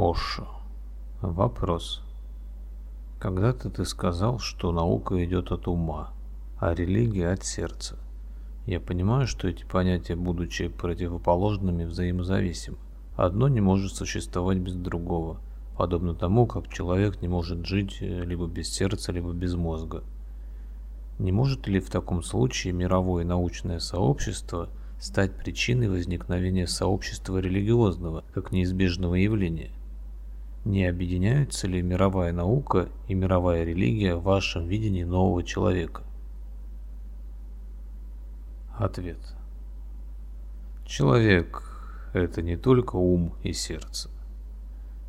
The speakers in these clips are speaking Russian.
Ошо. Вопрос. Когда-то ты сказал, что наука идет от ума, а религия от сердца. Я понимаю, что эти понятия, будучи противоположными, взаимозависимы. Одно не может существовать без другого, подобно тому, как человек не может жить э, либо без сердца, либо без мозга. Не может ли в таком случае мировое научное сообщество стать причиной возникновения сообщества религиозного, как неизбежного явления? Не объединяются ли мировая наука и мировая религия в вашем видении нового человека? Ответ. Человек – это не только ум и сердце.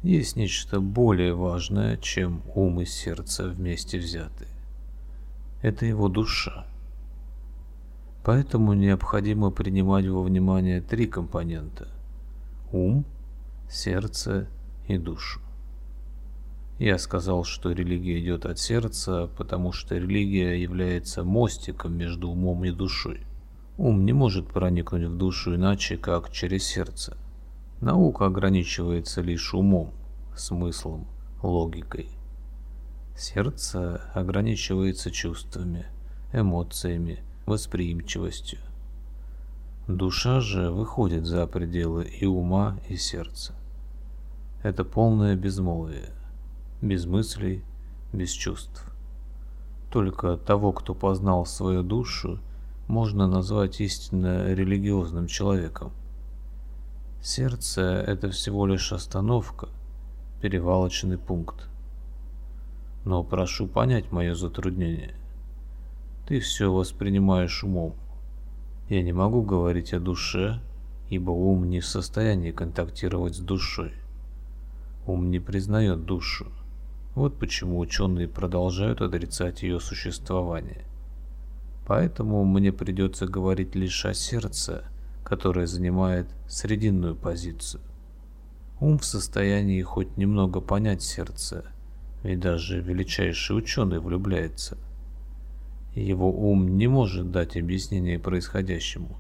Есть нечто более важное, чем ум и сердце вместе взятые. Это его душа. Поэтому необходимо принимать во внимание три компонента – ум, сердце и душу. Я сказал, что религия идет от сердца, потому что религия является мостиком между умом и душой. Ум не может проникнуть в душу иначе, как через сердце. Наука ограничивается лишь умом, смыслом, логикой. Сердце ограничивается чувствами, эмоциями, восприимчивостью. Душа же выходит за пределы и ума, и сердца. Это полное безмолвие, без мыслей, без чувств. Только того, кто познал свою душу, можно назвать истинно религиозным человеком. Сердце – это всего лишь остановка, перевалочный пункт. Но прошу понять мое затруднение. Ты все воспринимаешь умом. Я не могу говорить о душе, ибо ум не в состоянии контактировать с душой. Ум не признает душу. Вот почему ученые продолжают отрицать ее существование. Поэтому мне придется говорить лишь о сердце, которое занимает срединную позицию. Ум в состоянии хоть немного понять сердце, ведь даже величайший ученый влюбляется. Его ум не может дать объяснение происходящему.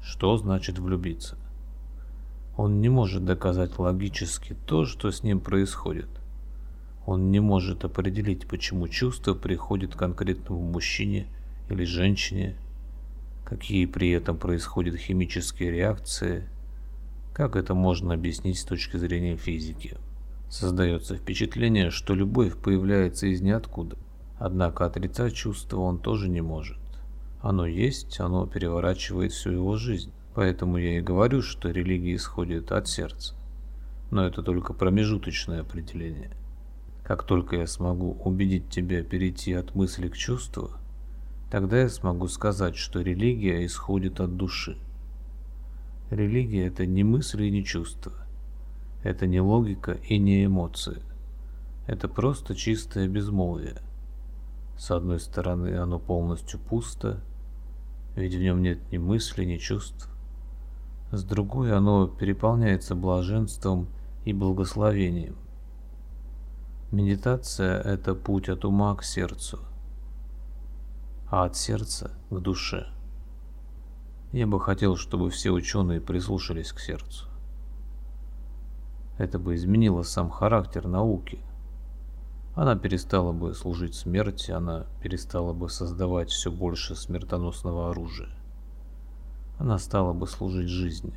Что значит влюбиться? Он не может доказать логически то, что с ним происходит. Он не может определить, почему чувство приходит к конкретному мужчине или женщине, какие при этом происходят химические реакции, как это можно объяснить с точки зрения физики. Создается впечатление, что любовь появляется из ниоткуда, однако отрицать чувство он тоже не может. Оно есть, оно переворачивает всю его жизнь. Поэтому я и говорю, что религия исходит от сердца. Но это только промежуточное определение. Как только я смогу убедить тебя перейти от мысли к чувству, тогда я смогу сказать, что религия исходит от души. Религия – это не мысли и не чувства. Это не логика и не эмоции. Это просто чистое безмолвие. С одной стороны, оно полностью пусто, ведь в нем нет ни мысли, ни чувств. С другой, оно переполняется блаженством и благословением. Медитация – это путь от ума к сердцу, а от сердца к душе. Я бы хотел, чтобы все ученые прислушались к сердцу. Это бы изменило сам характер науки. Она перестала бы служить смерти, она перестала бы создавать все больше смертоносного оружия она стала бы служить жизни.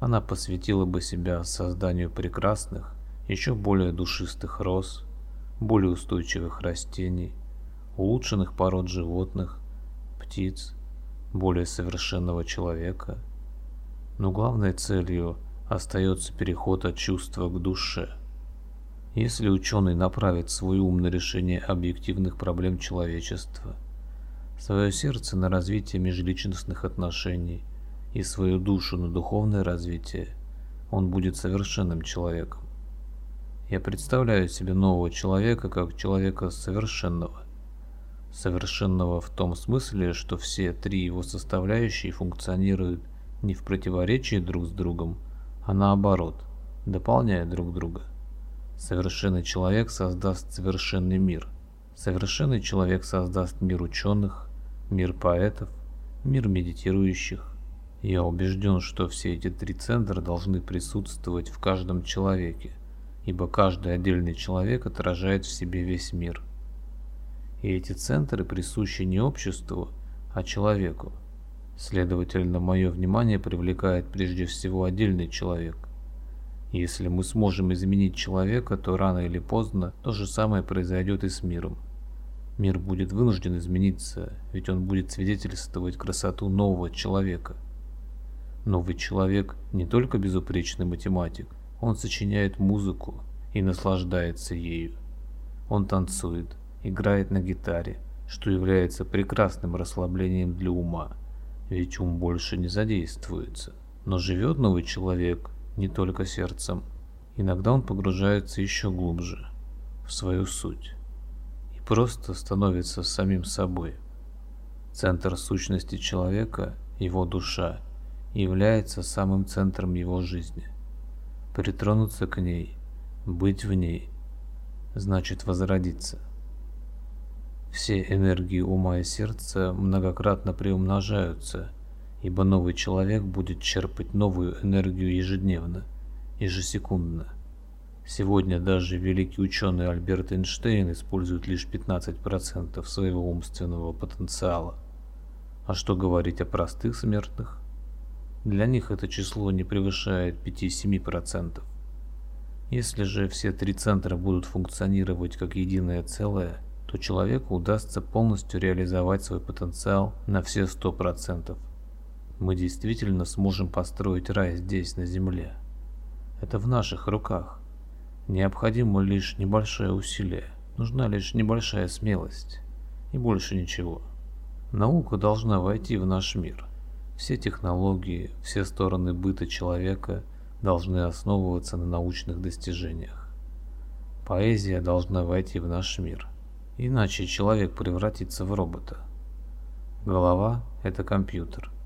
Она посвятила бы себя созданию прекрасных, еще более душистых роз, более устойчивых растений, улучшенных пород животных, птиц, более совершенного человека. Но главной целью остается переход от чувства к душе. Если ученый направит свой ум на решение объективных проблем человечества, свое сердце на развитие межличностных отношений, и свою душу на духовное развитие, он будет совершенным человеком. Я представляю себе нового человека как человека совершенного. Совершенного в том смысле, что все три его составляющие функционируют не в противоречии друг с другом, а наоборот, дополняя друг друга. Совершенный человек создаст совершенный мир. Совершенный человек создаст мир ученых, мир поэтов, мир медитирующих, я убежден, что все эти три центра должны присутствовать в каждом человеке, ибо каждый отдельный человек отражает в себе весь мир. И эти центры присущи не обществу, а человеку. Следовательно, мое внимание привлекает прежде всего отдельный человек. Если мы сможем изменить человека, то рано или поздно то же самое произойдет и с миром. Мир будет вынужден измениться, ведь он будет свидетельствовать красоту нового человека. Новый человек не только безупречный математик, он сочиняет музыку и наслаждается ею. Он танцует, играет на гитаре, что является прекрасным расслаблением для ума, ведь ум больше не задействуется. Но живет новый человек не только сердцем. Иногда он погружается еще глубже, в свою суть, и просто становится самим собой. Центр сущности человека, его душа, является самым центром его жизни. Притронуться к ней, быть в ней, значит возродиться. Все энергии ума и сердца многократно приумножаются – ибо новый человек будет черпать новую энергию ежедневно, ежесекундно. Сегодня даже великий ученый Альберт Эйнштейн использует лишь 15% своего умственного потенциала. А что говорить о простых смертных? Для них это число не превышает 5-7%. Если же все три центра будут функционировать как единое целое, то человеку удастся полностью реализовать свой потенциал на все 100% мы действительно сможем построить рай здесь, на земле. Это в наших руках. Необходимо лишь небольшое усилие, нужна лишь небольшая смелость и больше ничего. Наука должна войти в наш мир. Все технологии, все стороны быта человека должны основываться на научных достижениях. Поэзия должна войти в наш мир, иначе человек превратится в робота. Голова – это компьютер –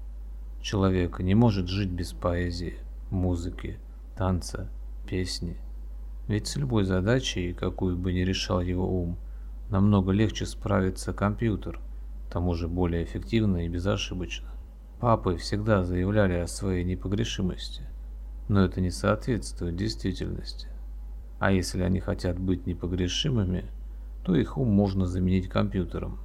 Человек не может жить без поэзии, музыки, танца, песни. Ведь с любой задачей, какую бы ни решал его ум, намного легче справится компьютер, к тому же более эффективно и безошибочно. Папы всегда заявляли о своей непогрешимости, но это не соответствует действительности. А если они хотят быть непогрешимыми, то их ум можно заменить компьютером.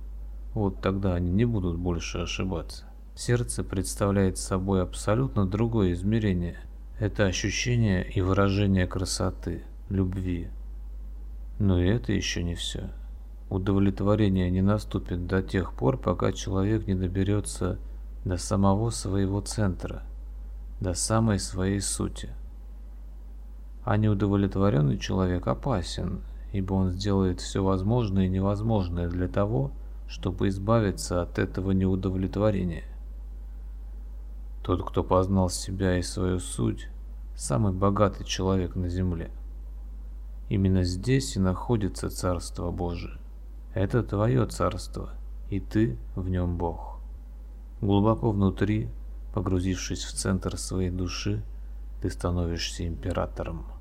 Вот тогда они не будут больше ошибаться. Сердце представляет собой абсолютно другое измерение. Это ощущение и выражение красоты, любви. Но и это еще не все. Удовлетворение не наступит до тех пор, пока человек не доберется до самого своего центра, до самой своей сути. А неудовлетворенный человек опасен, ибо он сделает все возможное и невозможное для того, чтобы избавиться от этого неудовлетворения. Тот, кто познал себя и свою суть, самый богатый человек на земле. Именно здесь и находится Царство Божие. Это твое царство, и ты в нем Бог. Глубоко внутри, погрузившись в центр своей души, ты становишься императором.